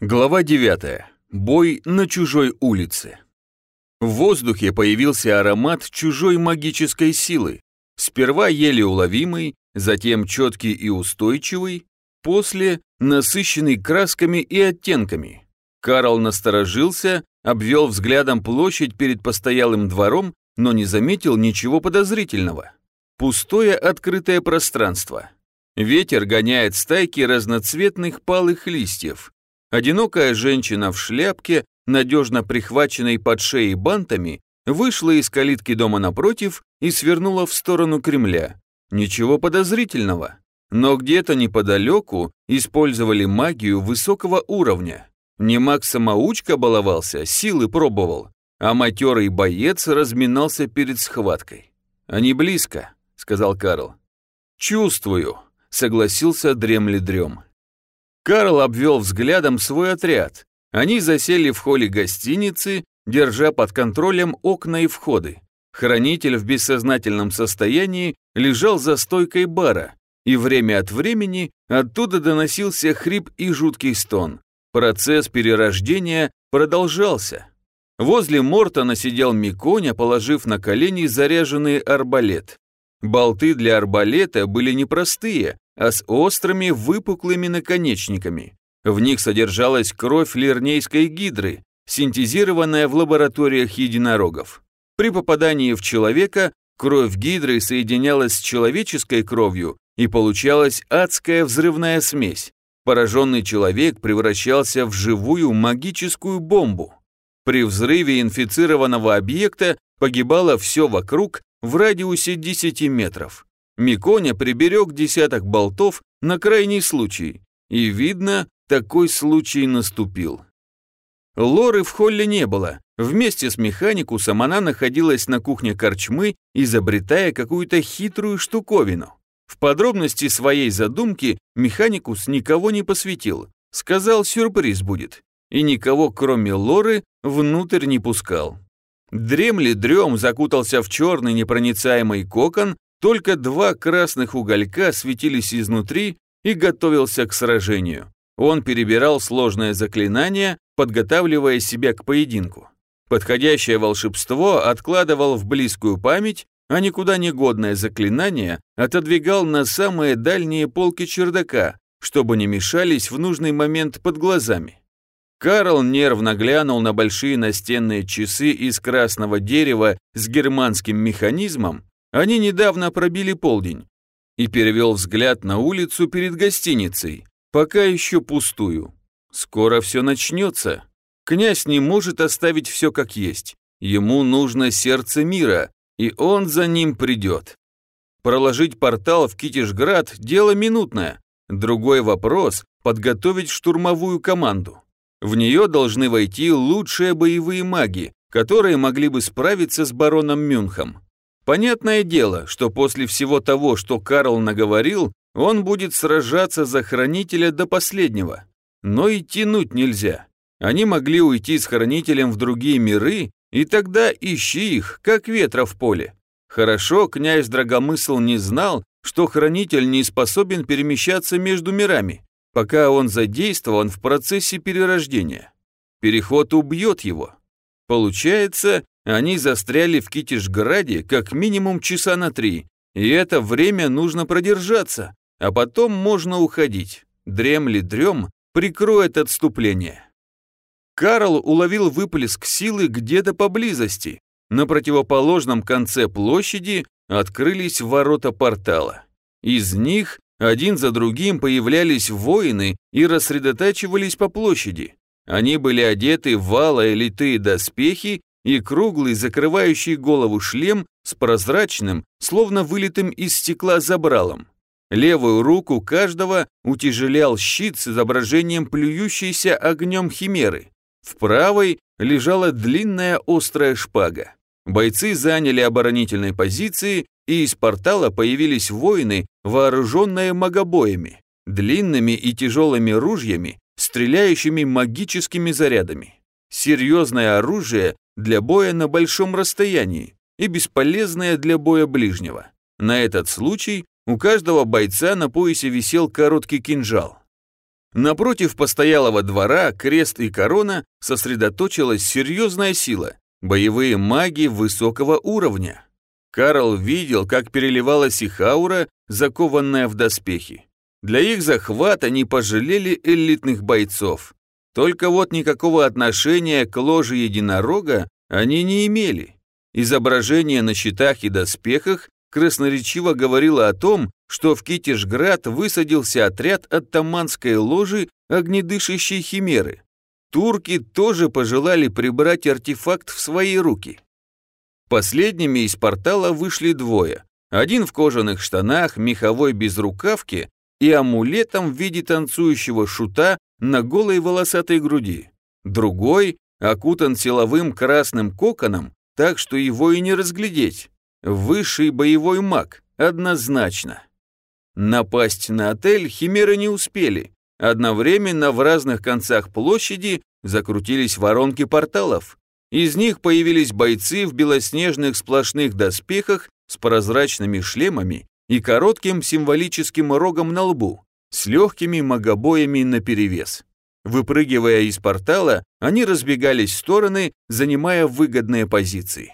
Глава 9. Бой на чужой улице. В воздухе появился аромат чужой магической силы. Сперва еле уловимый, затем четкий и устойчивый, после насыщенный красками и оттенками. Карл насторожился, обвел взглядом площадь перед постоялым двором, но не заметил ничего подозрительного. Пустое открытое пространство. Ветер гоняет стайки разноцветных палых листьев, Одинокая женщина в шляпке, надежно прихваченной под шеей бантами, вышла из калитки дома напротив и свернула в сторону Кремля. Ничего подозрительного. Но где-то неподалеку использовали магию высокого уровня. Не маг-самоучка баловался, силы пробовал, а матерый боец разминался перед схваткой. «Они близко», — сказал Карл. «Чувствую», — согласился дремли-дрем. Карл обвел взглядом свой отряд. Они засели в холле гостиницы, держа под контролем окна и входы. Хранитель в бессознательном состоянии лежал за стойкой бара, и время от времени оттуда доносился хрип и жуткий стон. Процесс перерождения продолжался. Возле Мортона сидел Миконя, положив на колени заряженный арбалет. Болты для арбалета были непростые, а с острыми выпуклыми наконечниками. В них содержалась кровь лирнейской гидры, синтезированная в лабораториях единорогов. При попадании в человека кровь гидры соединялась с человеческой кровью и получалась адская взрывная смесь. Пораженный человек превращался в живую магическую бомбу. При взрыве инфицированного объекта погибало все вокруг в радиусе 10 метров. Миконя приберег десяток болтов на крайний случай, и, видно, такой случай наступил. Лоры в холле не было. Вместе с механикусом она находилась на кухне корчмы, изобретая какую-то хитрую штуковину. В подробности своей задумки механикус никого не посвятил. Сказал, сюрприз будет. И никого, кроме Лоры, внутрь не пускал. Дремли дрем закутался в черный непроницаемый кокон только два красных уголька светились изнутри и готовился к сражению. Он перебирал сложное заклинание, подготавливая себя к поединку. Подходящее волшебство откладывал в близкую память, а никуда не годное заклинание отодвигал на самые дальние полки чердака, чтобы не мешались в нужный момент под глазами. Карл нервно глянул на большие настенные часы из красного дерева с германским механизмом они недавно пробили полдень. И перевел взгляд на улицу перед гостиницей, пока еще пустую. Скоро все начнется. Князь не может оставить все как есть. Ему нужно сердце мира, и он за ним придет. Проложить портал в Китишград – дело минутное. Другой вопрос – подготовить штурмовую команду. В нее должны войти лучшие боевые маги, которые могли бы справиться с бароном Мюнхом. Понятное дело, что после всего того, что Карл наговорил, он будет сражаться за хранителя до последнего. Но и тянуть нельзя. Они могли уйти с хранителем в другие миры, и тогда ищи их, как ветра в поле. Хорошо, князь Драгомысл не знал, что хранитель не способен перемещаться между мирами, пока он задействован в процессе перерождения. Переход убьет его. Получается, они застряли в Китишграде как минимум часа на три, и это время нужно продержаться, а потом можно уходить. Дремли дрем прикроет отступление. Карл уловил выплеск силы где-то поблизости. На противоположном конце площади открылись ворота портала. Из них один за другим появлялись воины и рассредотачивались по площади. Они были одеты в вало литые доспехи и круглый, закрывающий голову шлем с прозрачным, словно вылитым из стекла забралом. Левую руку каждого утяжелял щит с изображением плюющейся огнем химеры. В правой лежала длинная острая шпага. Бойцы заняли оборонительные позиции, и из портала появились воины, вооруженные магобоями, длинными и тяжелыми ружьями, стреляющими магическими зарядами. Серьезное оружие для боя на большом расстоянии и бесполезное для боя ближнего. На этот случай у каждого бойца на поясе висел короткий кинжал. Напротив постоялого двора, крест и корона, сосредоточилась серьезная сила, боевые маги высокого уровня. Карл видел, как переливалась их аура, закованная в доспехи. Для их захвата не пожалели элитных бойцов. Только вот никакого отношения к ложе единорога они не имели. Изображение на щитах и доспехах красноречиво говорило о том, что в Китежград высадился отряд от Таманской ложи огнедышащей химеры. Турки тоже пожелали прибрать артефакт в свои руки. Последними из портала вышли двое. Один в кожаных штанах, меховой безрукавке и амулетом в виде танцующего шута на голой волосатой груди. Другой окутан силовым красным коконом, так что его и не разглядеть. Высший боевой маг, однозначно. Напасть на отель химеры не успели. Одновременно в разных концах площади закрутились воронки порталов. Из них появились бойцы в белоснежных сплошных доспехах с прозрачными шлемами и коротким символическим рогом на лбу, с легкими магобоями наперевес. Выпрыгивая из портала, они разбегались в стороны, занимая выгодные позиции.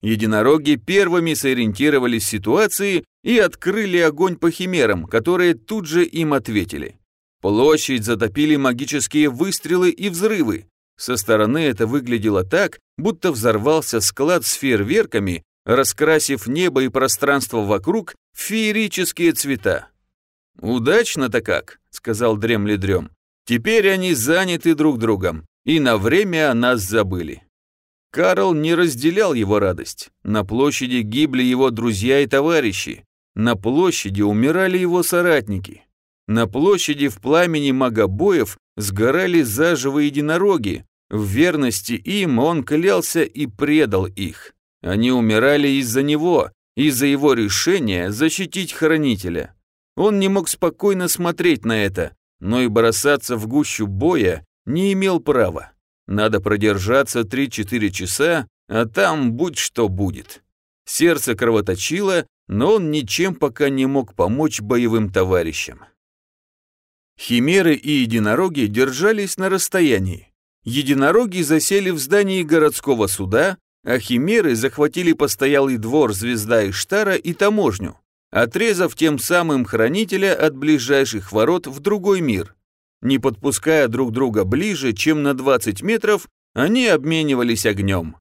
Единороги первыми сориентировались в ситуации и открыли огонь по химерам, которые тут же им ответили. Площадь затопили магические выстрелы и взрывы. Со стороны это выглядело так, будто взорвался склад с фейерверками, раскрасив небо и пространство вокруг в феерические цвета. «Удачно-то как», — сказал Дремли-Дрем. «Теперь они заняты друг другом, и на время о нас забыли». Карл не разделял его радость. На площади гибли его друзья и товарищи. На площади умирали его соратники. На площади в пламени магобоев сгорали заживо единороги. В верности им он клялся и предал их. Они умирали из-за него, из-за его решения защитить хранителя. Он не мог спокойно смотреть на это, но и бросаться в гущу боя не имел права. Надо продержаться 3-4 часа, а там будь что будет. Сердце кровоточило, но он ничем пока не мог помочь боевым товарищам. Химеры и единороги держались на расстоянии. Единороги засели в здании городского суда, а химеры захватили постоялый двор «Звезда Иштара» и таможню, отрезав тем самым хранителя от ближайших ворот в другой мир. Не подпуская друг друга ближе, чем на 20 метров, они обменивались огнем.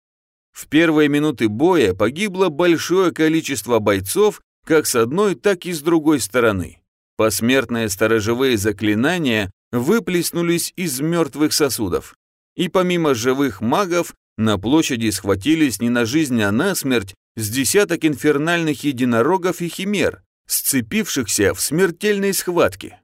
В первые минуты боя погибло большое количество бойцов как с одной, так и с другой стороны. Посмертные сторожевые заклинания выплеснулись из мертвых сосудов. И помимо живых магов, на площади схватились не на жизнь, а на смерть с десяток инфернальных единорогов и химер, сцепившихся в смертельной схватке.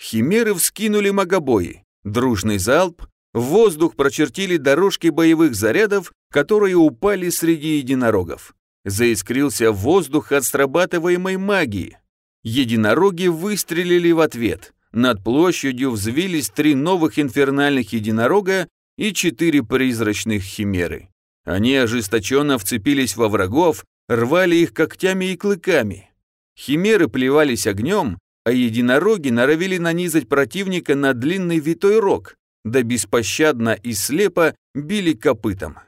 Химеры вскинули магобои. Дружный залп. В воздух прочертили дорожки боевых зарядов, которые упали среди единорогов. Заискрился воздух от срабатываемой магии. Единороги выстрелили в ответ. Над площадью взвились три новых инфернальных единорога и четыре призрачных химеры. Они ожесточенно вцепились во врагов, рвали их когтями и клыками. Химеры плевались огнем, а единороги норовили нанизать противника на длинный витой рог, да беспощадно и слепо били копытом.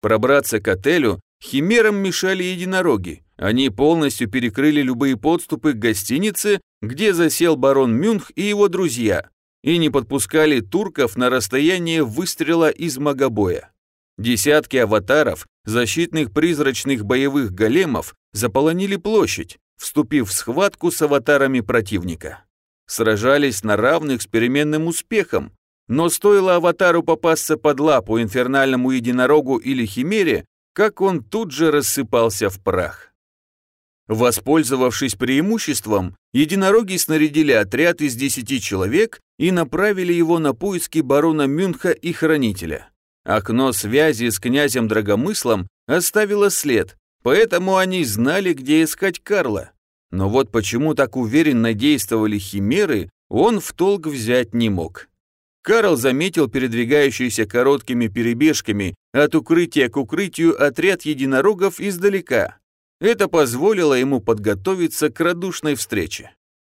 Пробраться к отелю химерам мешали единороги. Они полностью перекрыли любые подступы к гостинице, где засел барон Мюнх и его друзья, и не подпускали турков на расстояние выстрела из магобоя. Десятки аватаров, защитных призрачных боевых големов, заполонили площадь, вступив в схватку с аватарами противника. Сражались на равных с переменным успехом, но стоило аватару попасться под лапу инфернальному единорогу или химере, как он тут же рассыпался в прах. Воспользовавшись преимуществом, единороги снарядили отряд из десяти человек и направили его на поиски барона Мюнха и Хранителя. Окно связи с князем Драгомыслом оставило след, Поэтому они знали, где искать Карла. Но вот почему так уверенно действовали химеры, он в толк взять не мог. Карл заметил передвигающийся короткими перебежками от укрытия к укрытию отряд единорогов издалека. Это позволило ему подготовиться к радушной встрече.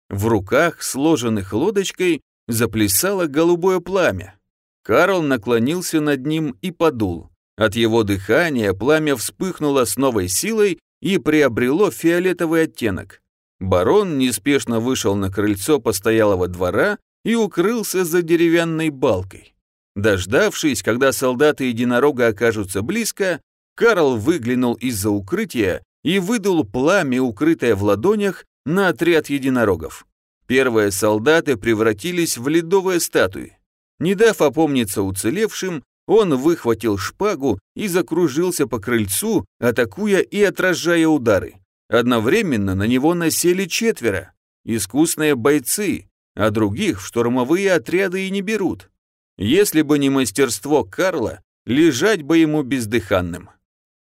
В руках, сложенных лодочкой, заплясало голубое пламя. Карл наклонился над ним и подул. От его дыхания пламя вспыхнуло с новой силой и приобрело фиолетовый оттенок. Барон неспешно вышел на крыльцо постоялого двора и укрылся за деревянной балкой. Дождавшись, когда солдаты единорога окажутся близко, Карл выглянул из-за укрытия и выдул пламя, укрытое в ладонях, на отряд единорогов. Первые солдаты превратились в ледовые статуи. Не дав опомниться уцелевшим, он выхватил шпагу и закружился по крыльцу, атакуя и отражая удары. Одновременно на него насели четверо. Искусные бойцы, а других в штурмовые отряды и не берут. Если бы не мастерство Карла, лежать бы ему бездыханным.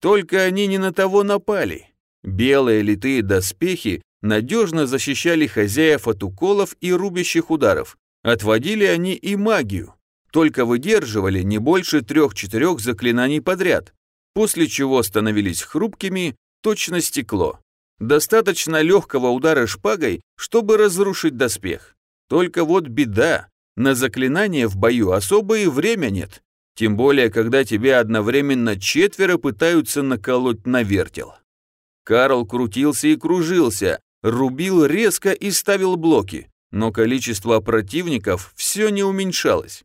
Только они не на того напали. Белые литые доспехи надежно защищали хозяев от уколов и рубящих ударов. Отводили они и магию, только выдерживали не больше трех-четырех заклинаний подряд, после чего становились хрупкими, точно стекло. Достаточно легкого удара шпагой, чтобы разрушить доспех. Только вот беда, на заклинание в бою особо и время нет, тем более, когда тебя одновременно четверо пытаются наколоть на вертел. Карл крутился и кружился, рубил резко и ставил блоки, но количество противников все не уменьшалось.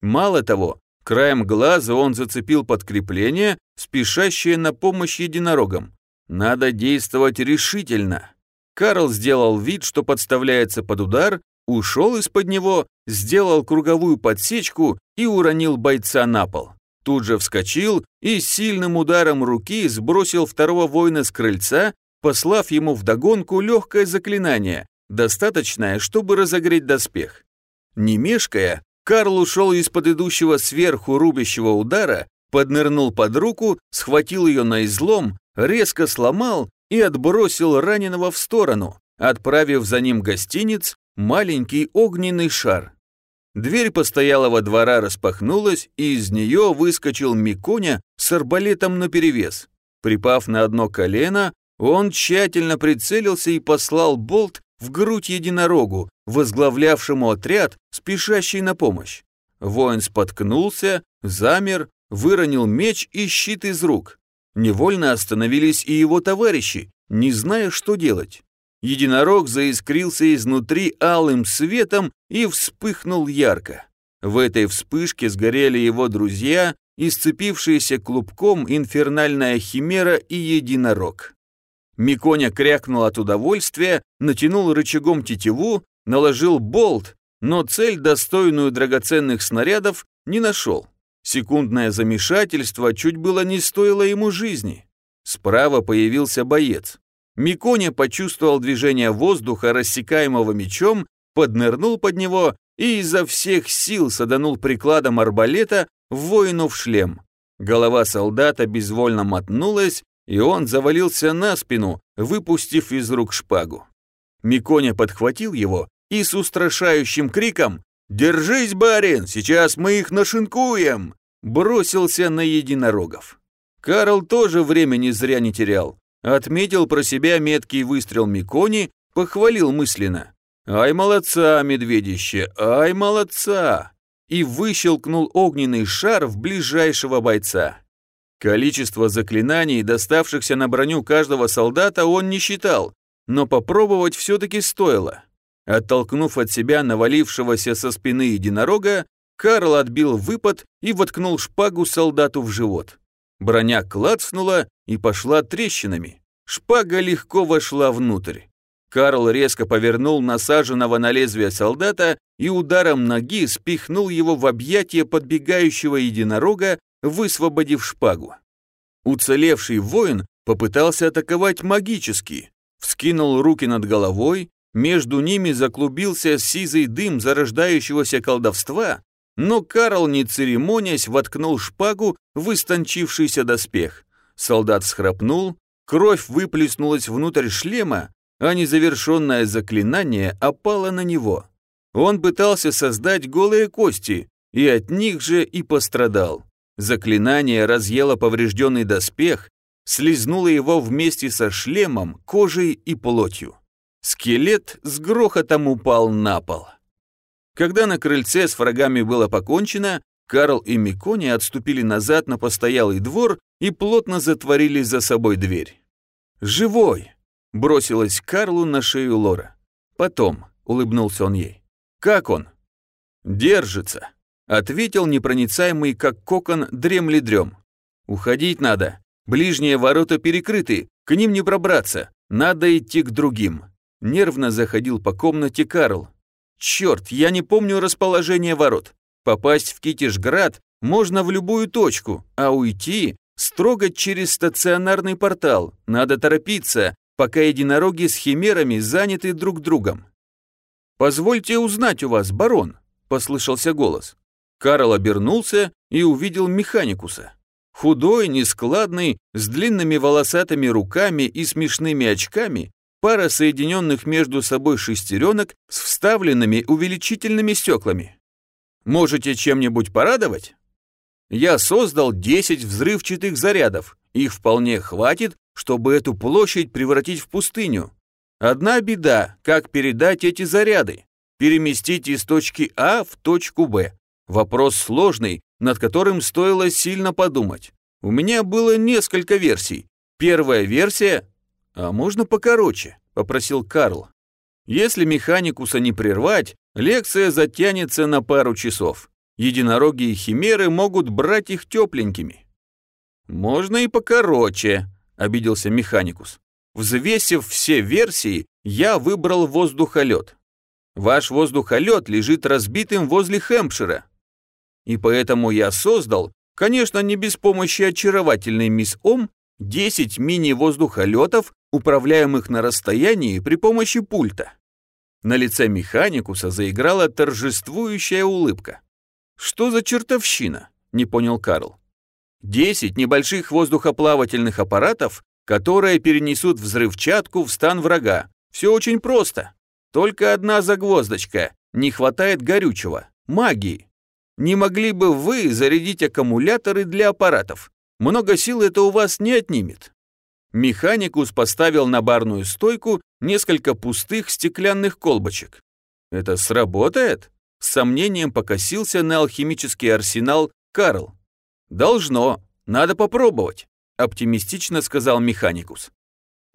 Мало того, краем глаза он зацепил подкрепление, спешащее на помощь единорогам. Надо действовать решительно. Карл сделал вид, что подставляется под удар, ушел из-под него, сделал круговую подсечку и уронил бойца на пол. Тут же вскочил и сильным ударом руки сбросил второго воина с крыльца, послав ему вдогонку легкое заклинание, достаточное, чтобы разогреть доспех. Не мешкая, Карл ушел из-под идущего сверху рубящего удара, поднырнул под руку, схватил ее на излом, резко сломал и отбросил раненого в сторону, отправив за ним гостиниц маленький огненный шар. Дверь постоялого двора распахнулась, и из нее выскочил Миконя с арбалетом наперевес. Припав на одно колено, он тщательно прицелился и послал болт в грудь единорогу, возглавлявшему отряд, спешащий на помощь. Воин споткнулся, замер, выронил меч и щит из рук. Невольно остановились и его товарищи, не зная, что делать. Единорог заискрился изнутри алым светом и вспыхнул ярко. В этой вспышке сгорели его друзья, исцепившиеся клубком инфернальная химера и единорог. Миконя крякнул от удовольствия, натянул рычагом тетиву, наложил болт, но цель, достойную драгоценных снарядов, не нашел. Секундное замешательство чуть было не стоило ему жизни. Справа появился боец. Миконя почувствовал движение воздуха, рассекаемого мечом, поднырнул под него и изо всех сил саданул прикладом арбалета воину в шлем. Голова солдата безвольно мотнулась, и он завалился на спину, выпустив из рук шпагу. Миконя подхватил его и с устрашающим криком «Держись, барин, сейчас мы их нашинкуем!» бросился на единорогов. Карл тоже времени зря не терял. Отметил про себя меткий выстрел Микони, похвалил мысленно. «Ай, молодца, медведище, ай, молодца!» и выщелкнул огненный шар в ближайшего бойца. Количество заклинаний, доставшихся на броню каждого солдата, он не считал, но попробовать все-таки стоило. Оттолкнув от себя навалившегося со спины единорога, Карл отбил выпад и воткнул шпагу солдату в живот. Броня клацнула и пошла трещинами. Шпага легко вошла внутрь. Карл резко повернул насаженного на лезвие солдата и ударом ноги спихнул его в объятия подбегающего единорога, высвободив шпагу. Уцелевший воин попытался атаковать магически, вскинул руки над головой, между ними заклубился сизый дым зарождающегося колдовства, но Карл, не церемонясь, воткнул шпагу в истончившийся доспех. Солдат схрапнул, кровь выплеснулась внутрь шлема, а незавершенное заклинание опало на него. Он пытался создать голые кости, и от них же и пострадал. Заклинание разъело поврежденный доспех, слезнуло его вместе со шлемом, кожей и плотью. Скелет с грохотом упал на пол. Когда на крыльце с врагами было покончено, Карл и Микони отступили назад на постоялый двор и плотно затворили за собой дверь. «Живой!» — бросилась Карлу на шею Лора. «Потом», — улыбнулся он ей. «Как он?» «Держится», — ответил непроницаемый, как кокон, дремли-дрем. «Уходить надо. Ближние ворота перекрыты, к ним не пробраться. Надо идти к другим». Нервно заходил по комнате Карл. «Черт, я не помню расположение ворот. Попасть в Китишград можно в любую точку, а уйти строго через стационарный портал. Надо торопиться, пока единороги с химерами заняты друг другом. «Позвольте узнать у вас, барон», — послышался голос. Карл обернулся и увидел механикуса. Худой, нескладный, с длинными волосатыми руками и смешными очками, пара соединенных между собой шестеренок с вставленными увеличительными стеклами. «Можете чем-нибудь порадовать?» Я создал 10 взрывчатых зарядов. Их вполне хватит, чтобы эту площадь превратить в пустыню. Одна беда, как передать эти заряды. Переместить из точки А в точку Б. Вопрос сложный, над которым стоило сильно подумать. У меня было несколько версий. Первая версия... А можно покороче, попросил Карл. Если механикуса не прервать, лекция затянется на пару часов. Единороги и химеры могут брать их тепленькими. Можно и покороче, обиделся Механикус. Взвесив все версии, я выбрал воздухолет. Ваш воздухолет лежит разбитым возле Хэмпшира. И поэтому я создал, конечно, не без помощи очаровательной мисс Ом, 10 мини-воздухолетов, управляемых на расстоянии при помощи пульта. На лице Механикуса заиграла торжествующая улыбка. «Что за чертовщина?» – не понял Карл. «Десять небольших воздухоплавательных аппаратов которые перенесут взрывчатку в стан врага. Все очень просто. Только одна загвоздочка. Не хватает горючего. Магии. Не могли бы вы зарядить аккумуляторы для аппаратов? Много сил это у вас не отнимет. Механикус поставил на барную стойку несколько пустых стеклянных колбочек. Это сработает? С сомнением покосился на алхимический арсенал Карл. Должно. Надо попробовать оптимистично сказал Механикус.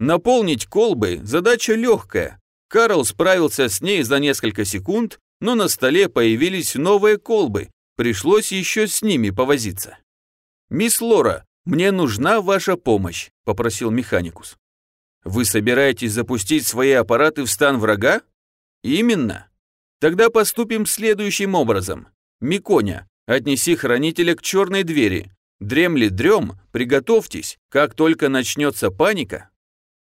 Наполнить колбы – задача легкая. Карл справился с ней за несколько секунд, но на столе появились новые колбы, пришлось еще с ними повозиться. «Мисс Лора, мне нужна ваша помощь», – попросил Механикус. «Вы собираетесь запустить свои аппараты в стан врага?» «Именно. Тогда поступим следующим образом. Миконя, отнеси хранителя к черной двери, Дремли дрем, приготовьтесь, как только начнется паника.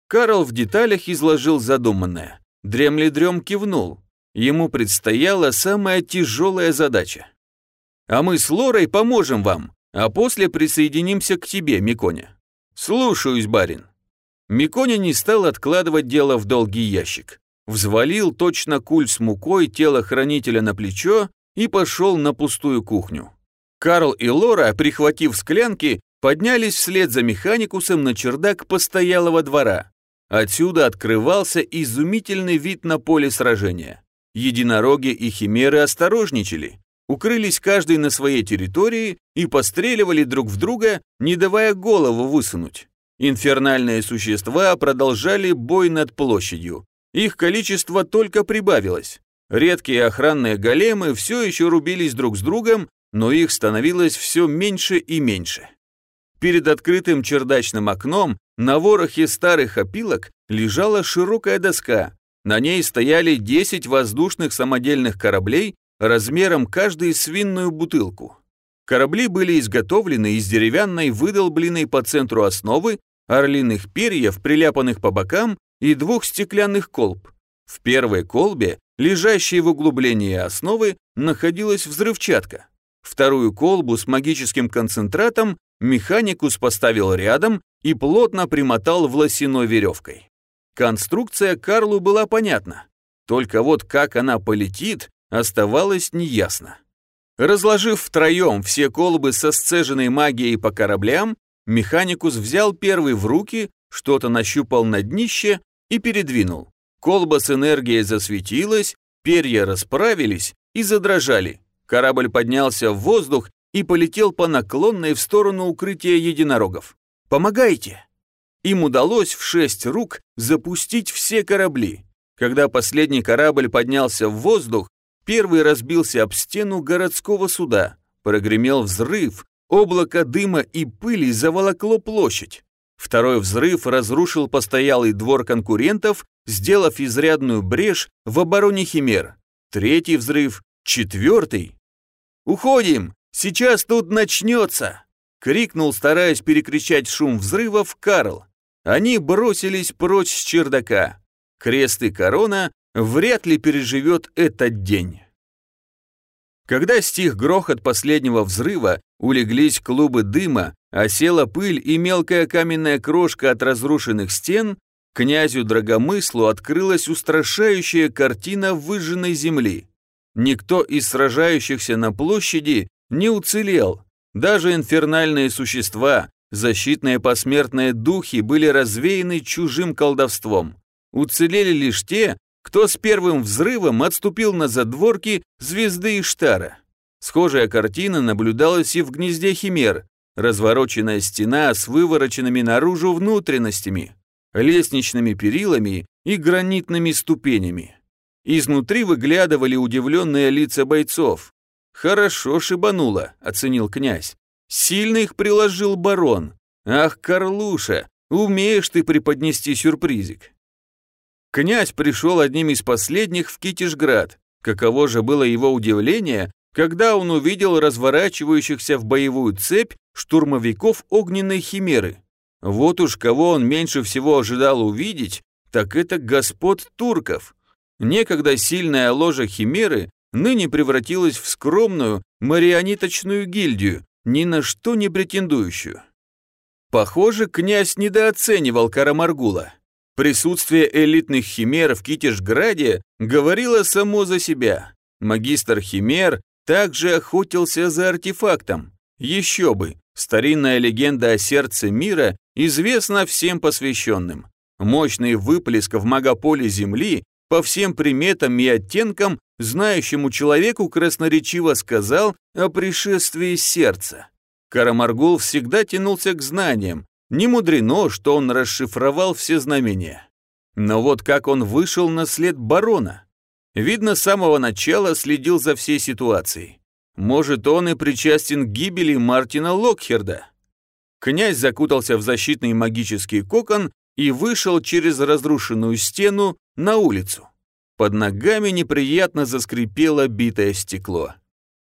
Карл в деталях изложил задуманное. Дремли дрем кивнул. Ему предстояла самая тяжелая задача. А мы с Лорой поможем вам, а после присоединимся к тебе, Миконя. Слушаюсь, барин. Миконя не стал откладывать дело в долгий ящик. Взвалил точно куль с мукой тело хранителя на плечо и пошел на пустую кухню. Карл и Лора, прихватив склянки, поднялись вслед за механикусом на чердак постоялого двора. Отсюда открывался изумительный вид на поле сражения. Единороги и химеры осторожничали, укрылись каждый на своей территории и постреливали друг в друга, не давая голову высунуть. Инфернальные существа продолжали бой над площадью. Их количество только прибавилось. Редкие охранные големы все еще рубились друг с другом, но их становилось все меньше и меньше. Перед открытым чердачным окном на ворохе старых опилок лежала широкая доска. На ней стояли 10 воздушных самодельных кораблей размером каждый свинную бутылку. Корабли были изготовлены из деревянной выдолбленной по центру основы, орлиных перьев, приляпанных по бокам, и двух стеклянных колб. В первой колбе, лежащей в углублении основы, находилась взрывчатка. Вторую колбу с магическим концентратом механикус поставил рядом и плотно примотал волосяной веревкой. Конструкция Карлу была понятна, только вот как она полетит, оставалось неясно. Разложив втроем все колбы со сцеженной магией по кораблям, механикус взял первый в руки, что-то нащупал на днище и передвинул. Колба с энергией засветилась, перья расправились, и задрожали. Корабль поднялся в воздух и полетел по наклонной в сторону укрытия единорогов. «Помогайте!» Им удалось в шесть рук запустить все корабли. Когда последний корабль поднялся в воздух, первый разбился об стену городского суда. Прогремел взрыв, облако дыма и пыли заволокло площадь. Второй взрыв разрушил постоялый двор конкурентов, сделав изрядную брешь в обороне Химер. Третий взрыв, четвертый. «Уходим! Сейчас тут начнется!» — крикнул, стараясь перекричать шум взрывов, Карл. Они бросились прочь с чердака. Крест и корона вряд ли переживет этот день. Когда стих грохот последнего взрыва, улеглись клубы дыма, осела пыль и мелкая каменная крошка от разрушенных стен, князю Драгомыслу открылась устрашающая картина выжженной земли. Никто из сражающихся на площади не уцелел. Даже инфернальные существа, Защитные посмертные духи были развеяны чужим колдовством. Уцелели лишь те, кто с первым взрывом отступил на задворки звезды Иштара. Схожая картина наблюдалась и в гнезде Химер, развороченная стена с вывороченными наружу внутренностями, лестничными перилами и гранитными ступенями. Изнутри выглядывали удивленные лица бойцов. «Хорошо шибануло», — оценил князь. Сильно их приложил барон. Ах, Карлуша, умеешь ты преподнести сюрпризик. Князь пришел одним из последних в Китежград. Каково же было его удивление, когда он увидел разворачивающихся в боевую цепь штурмовиков огненной химеры. Вот уж кого он меньше всего ожидал увидеть, так это господ турков. Некогда сильная ложа химеры ныне превратилась в скромную марионеточную гильдию, ни на что не претендующую. Похоже, князь недооценивал Карамаргула. Присутствие элитных химер в Китежграде говорило само за себя. Магистр химер также охотился за артефактом. Еще бы, старинная легенда о сердце мира известна всем посвященным. Мощный выплеск в магополе Земли по всем приметам и оттенкам знающему человеку красноречиво сказал о пришествии сердца. Карамаргул всегда тянулся к знаниям, не мудрено, что он расшифровал все знамения. Но вот как он вышел на след барона. Видно, с самого начала следил за всей ситуацией. Может, он и причастен к гибели Мартина Локхерда. Князь закутался в защитный магический кокон и вышел через разрушенную стену на улицу. Под ногами неприятно заскрипело битое стекло.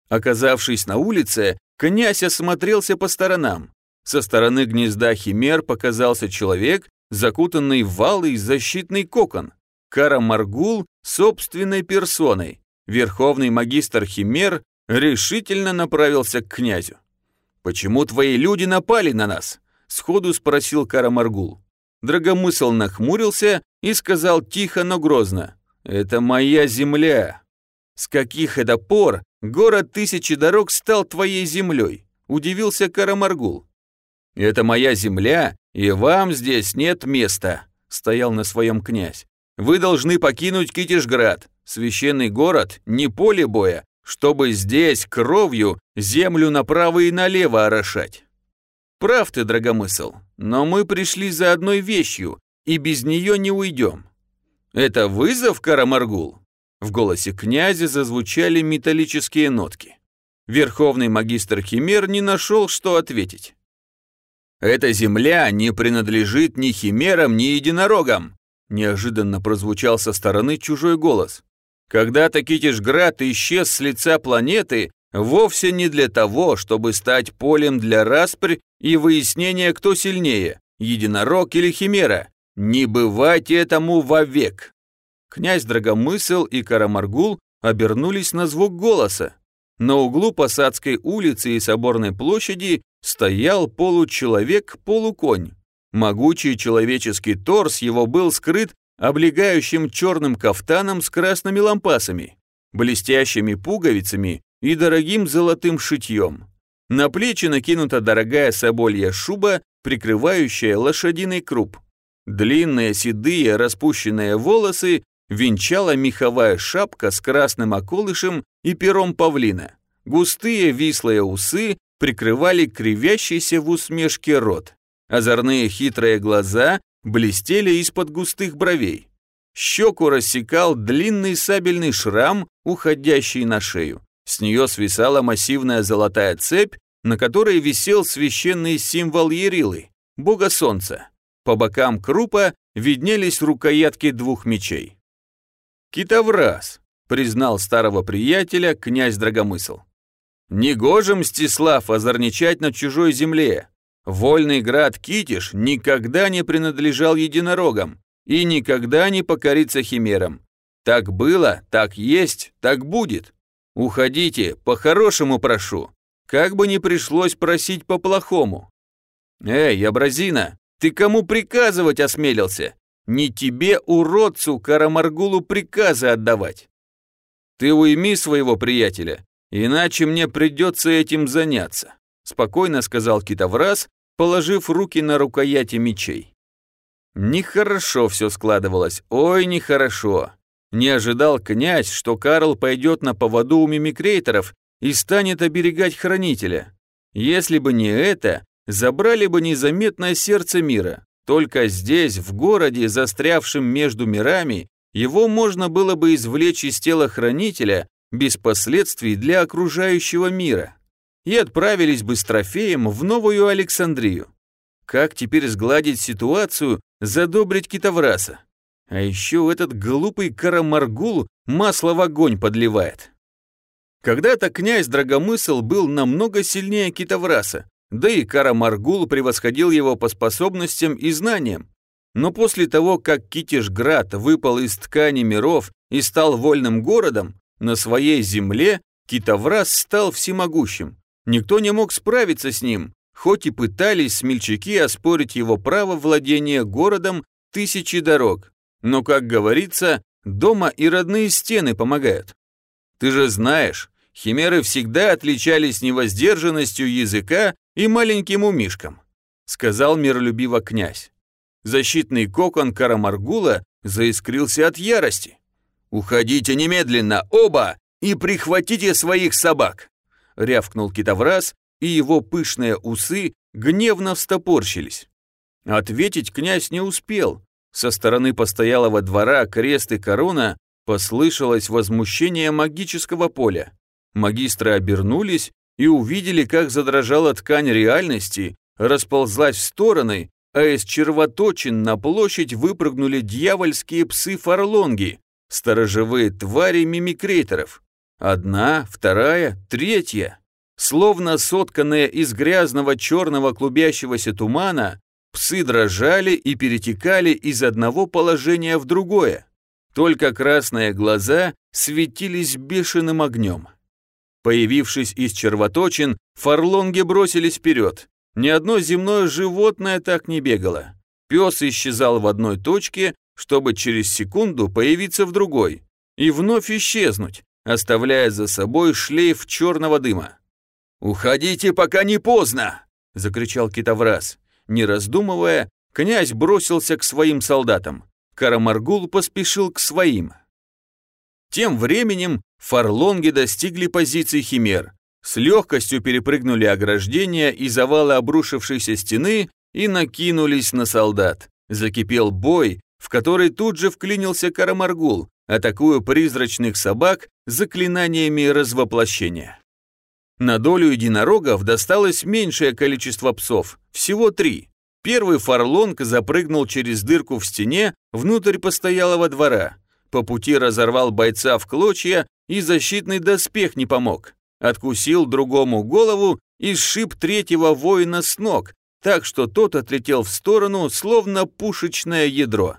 Оказавшись на улице, князь осмотрелся по сторонам. Со стороны гнезда химер показался человек, закутанный в валый защитный кокон. Кара Маргул собственной персоной. Верховный магистр химер решительно направился к князю. «Почему твои люди напали на нас?» — сходу спросил Кара Маргул. Драгомысл нахмурился и сказал тихо, но грозно. Это моя земля. С каких это пор город тысячи дорог стал твоей землей? Удивился Карамаргул. Это моя земля, и вам здесь нет места, стоял на своем князь. Вы должны покинуть Китежград, священный город, не поле боя, чтобы здесь кровью землю направо и налево орошать. Прав ты, Драгомысл, но мы пришли за одной вещью, и без нее не уйдем. «Это вызов, Карамаргул?» В голосе князя зазвучали металлические нотки. Верховный магистр Химер не нашел, что ответить. «Эта земля не принадлежит ни химерам, ни единорогам!» Неожиданно прозвучал со стороны чужой голос. «Когда-то Китишград исчез с лица планеты вовсе не для того, чтобы стать полем для распрь и выяснения, кто сильнее, единорог или химера. Не бывать этому вовек. Князь Драгомысл и Карамаргул обернулись на звук голоса. На углу Посадской улицы и Соборной площади стоял получеловек-полуконь. Могучий человеческий торс его был скрыт облегающим черным кафтаном с красными лампасами, блестящими пуговицами и дорогим золотым шитьем. На плечи накинута дорогая соболья шуба, прикрывающая лошадиный круп. Длинные седые распущенные волосы венчала меховая шапка с красным околышем и пером павлина. Густые вислые усы прикрывали кривящийся в усмешке рот. Озорные хитрые глаза блестели из-под густых бровей. Щеку рассекал длинный сабельный шрам, уходящий на шею. С нее свисала массивная золотая цепь, на которой висел священный символ Ерилы, бога солнца. По бокам крупа виднелись рукоятки двух мечей. «Китовраз», — признал старого приятеля князь Драгомысл. «Негоже, Мстислав, озорничать на чужой земле. Вольный град Китиш никогда не принадлежал единорогам и никогда не покорится химерам. Так было, так есть, так будет. Уходите, по-хорошему прошу. Как бы не пришлось просить по-плохому. Эй, Абразина, ты кому приказывать осмелился? Не тебе, уродцу, Карамаргулу приказы отдавать. Ты уйми своего приятеля, иначе мне придется этим заняться, спокойно сказал Китовраз, положив руки на рукояти мечей. Нехорошо все складывалось, ой, нехорошо. Не ожидал князь, что Карл пойдет на поводу у мимикрейторов и станет оберегать хранителя. Если бы не это, забрали бы незаметное сердце мира. Только здесь, в городе, застрявшем между мирами, его можно было бы извлечь из тела хранителя без последствий для окружающего мира. И отправились бы с трофеем в Новую Александрию. Как теперь сгладить ситуацию, задобрить Китовраса? А еще этот глупый Карамаргул масло в огонь подливает. Когда-то князь Драгомысл был намного сильнее Китовраса, да и Карамаргул превосходил его по способностям и знаниям. Но после того, как Китишград выпал из ткани миров и стал вольным городом, на своей земле Китоврас стал всемогущим. Никто не мог справиться с ним, хоть и пытались смельчаки оспорить его право владения городом тысячи дорог. Но, как говорится, дома и родные стены помогают. Ты же знаешь, химеры всегда отличались невоздержанностью языка и маленьким умишком, сказал миролюбиво князь. Защитный кокон Карамаргула заискрился от ярости. «Уходите немедленно, оба, и прихватите своих собак!» рявкнул китовраз, и его пышные усы гневно встопорщились. Ответить князь не успел, со стороны постоялого двора крест и корона послышалось возмущение магического поля. Магистры обернулись и увидели, как задрожала ткань реальности, расползлась в стороны, а из червоточин на площадь выпрыгнули дьявольские псы-фарлонги, сторожевые твари мимикрейторов. Одна, вторая, третья. Словно сотканные из грязного черного клубящегося тумана, Псы дрожали и перетекали из одного положения в другое. Только красные глаза светились бешеным огнем. Появившись из червоточин, фарлонги бросились вперед. Ни одно земное животное так не бегало. Пес исчезал в одной точке, чтобы через секунду появиться в другой и вновь исчезнуть, оставляя за собой шлейф черного дыма. «Уходите, пока не поздно!» – закричал китовраз. Не раздумывая, князь бросился к своим солдатам. Карамаргул поспешил к своим. Тем временем фарлонги достигли позиций химер, с легкостью перепрыгнули ограждения и завалы обрушившейся стены и накинулись на солдат. Закипел бой, в который тут же вклинился Карамаргул, атакуя призрачных собак заклинаниями развоплощения. На долю единорогов досталось меньшее количество псов, всего три. Первый фарлонг запрыгнул через дырку в стене внутрь постоялого двора. По пути разорвал бойца в клочья, и защитный доспех не помог. Откусил другому голову и сшиб третьего воина с ног, так что тот отлетел в сторону, словно пушечное ядро.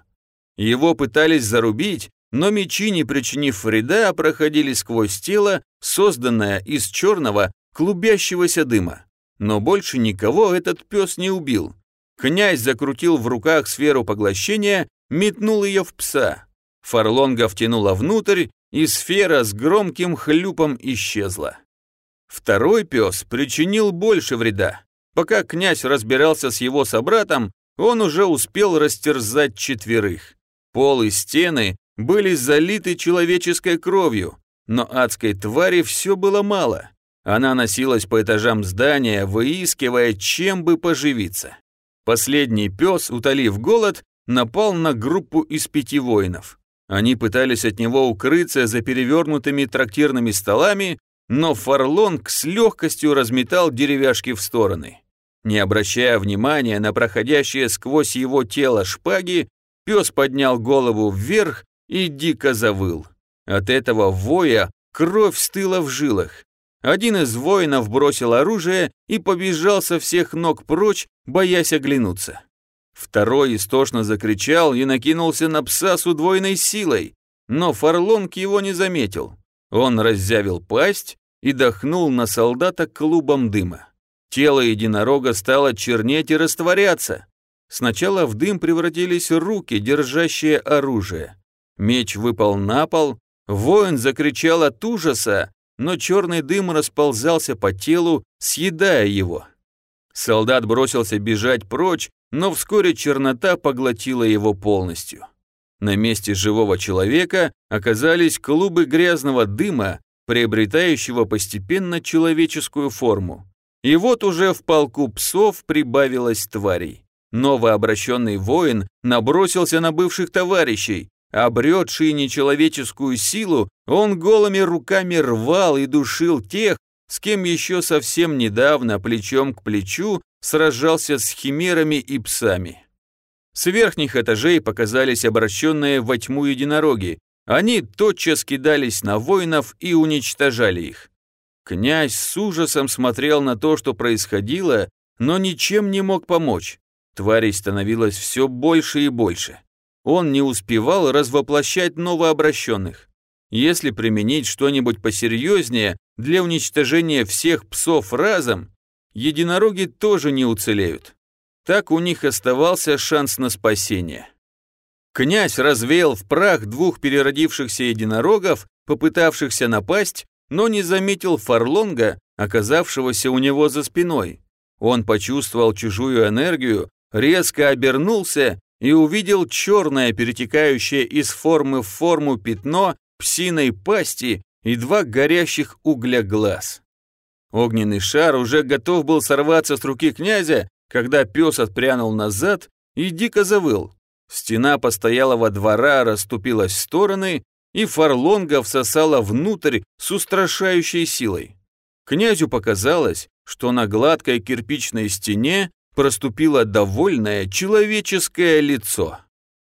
Его пытались зарубить, но мечи, не причинив вреда, проходили сквозь тело, созданное из черного клубящегося дыма. Но больше никого этот пес не убил. Князь закрутил в руках сферу поглощения, метнул ее в пса. Фарлонга втянула внутрь, и сфера с громким хлюпом исчезла. Второй пес причинил больше вреда. Пока князь разбирался с его собратом, он уже успел растерзать четверых. Пол и стены были залиты человеческой кровью, но адской твари все было мало. Она носилась по этажам здания, выискивая, чем бы поживиться. Последний пес, утолив голод, напал на группу из пяти воинов. Они пытались от него укрыться за перевернутыми трактирными столами, но Фарлонг с легкостью разметал деревяшки в стороны. Не обращая внимания на проходящее сквозь его тело шпаги, пес поднял голову вверх и дико завыл. От этого воя кровь стыла в жилах. Один из воинов бросил оружие и побежал со всех ног прочь, боясь оглянуться. Второй истошно закричал и накинулся на пса с удвоенной силой, но Фарлонг его не заметил. Он раззявил пасть и дохнул на солдата клубом дыма. Тело единорога стало чернеть и растворяться. Сначала в дым превратились руки, держащие оружие. Меч выпал на пол, воин закричал от ужаса, но черный дым расползался по телу, съедая его. Солдат бросился бежать прочь, но вскоре чернота поглотила его полностью. На месте живого человека оказались клубы грязного дыма, приобретающего постепенно человеческую форму. И вот уже в полку псов прибавилось тварей. Новообращенный воин набросился на бывших товарищей. Обретший нечеловеческую силу, он голыми руками рвал и душил тех, с кем еще совсем недавно плечом к плечу сражался с химерами и псами. С верхних этажей показались обращенные во тьму единороги, они тотчас кидались на воинов и уничтожали их. Князь с ужасом смотрел на то, что происходило, но ничем не мог помочь. Тварей становилось все больше и больше. Он не успевал развоплощать новообращенных. Если применить что-нибудь посерьезнее для уничтожения всех псов разом, единороги тоже не уцелеют. Так у них оставался шанс на спасение. Князь развеял в прах двух переродившихся единорогов, попытавшихся напасть, но не заметил Фарлонга, оказавшегося у него за спиной. Он почувствовал чужую энергию, резко обернулся и увидел черное, перетекающее из формы в форму пятно псиной пасти и два горящих угля глаз. Огненный шар уже готов был сорваться с руки князя, когда пес отпрянул назад и дико завыл. Стена постоялого двора расступилась в стороны, и фарлонга всосала внутрь с устрашающей силой. Князю показалось, что на гладкой кирпичной стене проступило довольное человеческое лицо.